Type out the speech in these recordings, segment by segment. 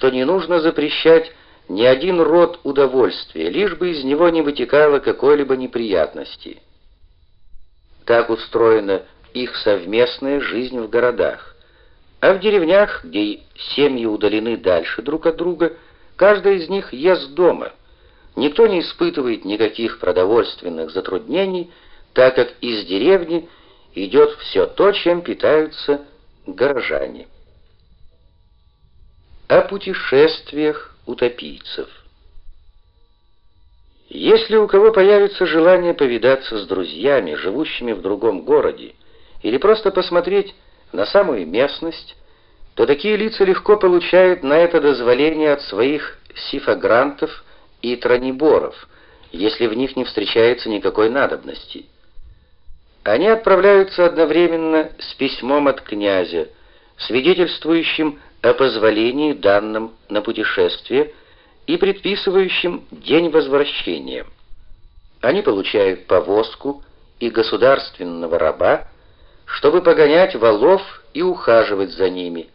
что не нужно запрещать ни один род удовольствия, лишь бы из него не вытекало какой-либо неприятности. Так устроена их совместная жизнь в городах. А в деревнях, где семьи удалены дальше друг от друга, каждый из них ест дома. Никто не испытывает никаких продовольственных затруднений, так как из деревни идет все то, чем питаются горожане. О путешествиях утопийцев. Если у кого появится желание повидаться с друзьями, живущими в другом городе, или просто посмотреть на самую местность, то такие лица легко получают на это дозволение от своих сифагрантов и трониборов, если в них не встречается никакой надобности. Они отправляются одновременно с письмом от князя, свидетельствующим о позволении данным на путешествие и предписывающим день возвращения. Они получают повозку и государственного раба, чтобы погонять валов и ухаживать за ними.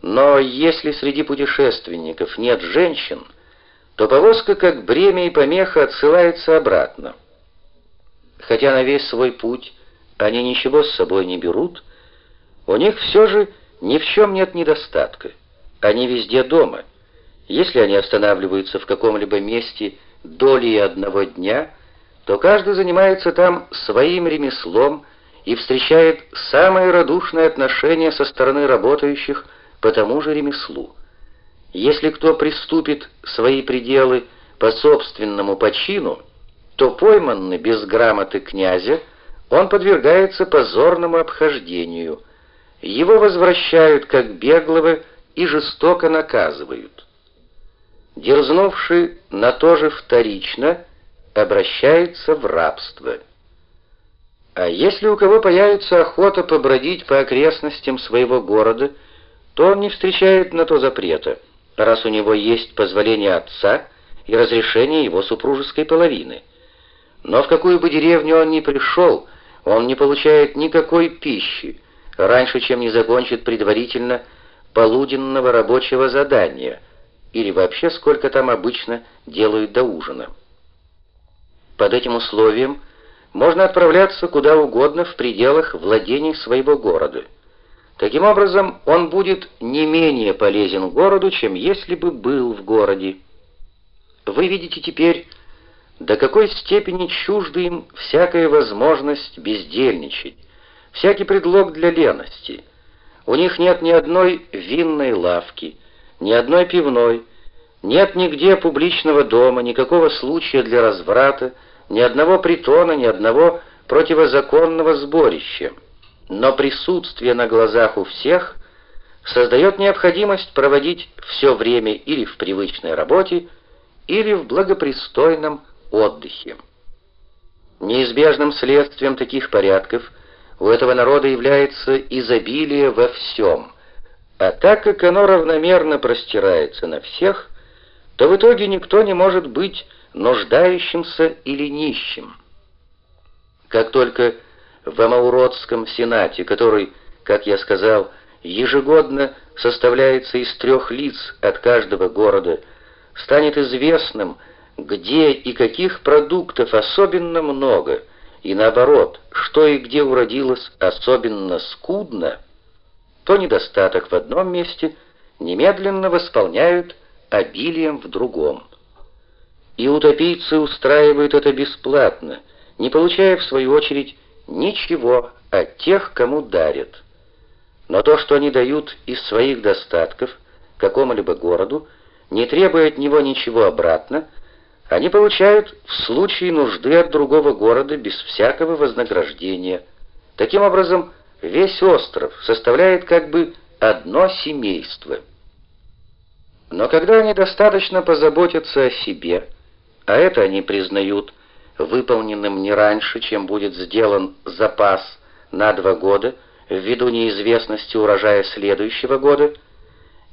Но если среди путешественников нет женщин, то повозка как бремя и помеха отсылается обратно. Хотя на весь свой путь они ничего с собой не берут, у них все же ни в чем нет недостатка. Они везде дома. Если они останавливаются в каком-либо месте долей одного дня, то каждый занимается там своим ремеслом и встречает самое радушное отношение со стороны работающих по тому же ремеслу. Если кто приступит свои пределы по собственному почину, то пойманный без грамоты князя, он подвергается позорному обхождению. Его возвращают как беглого и жестоко наказывают. Дерзнувший на то же вторично обращается в рабство. А если у кого появится охота побродить по окрестностям своего города, то он не встречает на то запрета, раз у него есть позволение отца и разрешение его супружеской половины. Но в какую бы деревню он ни пришел, он не получает никакой пищи, раньше, чем не закончит предварительно полуденного рабочего задания, или вообще сколько там обычно делают до ужина. Под этим условием можно отправляться куда угодно в пределах владений своего города. Таким образом, он будет не менее полезен городу, чем если бы был в городе. Вы видите теперь, до какой степени чужда им всякая возможность бездельничать, всякий предлог для лености. У них нет ни одной винной лавки, ни одной пивной, нет нигде публичного дома, никакого случая для разврата, ни одного притона, ни одного противозаконного сборища. Но присутствие на глазах у всех создает необходимость проводить все время или в привычной работе, или в благопристойном отдыхе. Неизбежным следствием таких порядков у этого народа является изобилие во всем, а так как оно равномерно простирается на всех, то в итоге никто не может быть нуждающимся или нищим. Как только в Амауродском сенате, который, как я сказал, ежегодно составляется из трех лиц от каждого города, станет известным, где и каких продуктов особенно много, и наоборот, что и где уродилось особенно скудно, то недостаток в одном месте немедленно восполняют обилием в другом. И утопийцы устраивают это бесплатно, не получая, в свою очередь, ничего от тех, кому дарят. Но то, что они дают из своих достатков какому-либо городу, не требуя от него ничего обратно, они получают в случае нужды от другого города без всякого вознаграждения. Таким образом, весь остров составляет как бы одно семейство. Но когда они достаточно позаботятся о себе, а это они признают выполненным не раньше, чем будет сделан запас на два года, ввиду неизвестности урожая следующего года,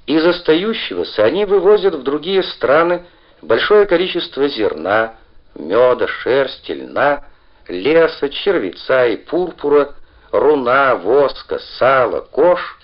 из остающегося они вывозят в другие страны большое количество зерна, меда, шерсти, льна, леса, червеца и пурпура, руна, воска, сала, кож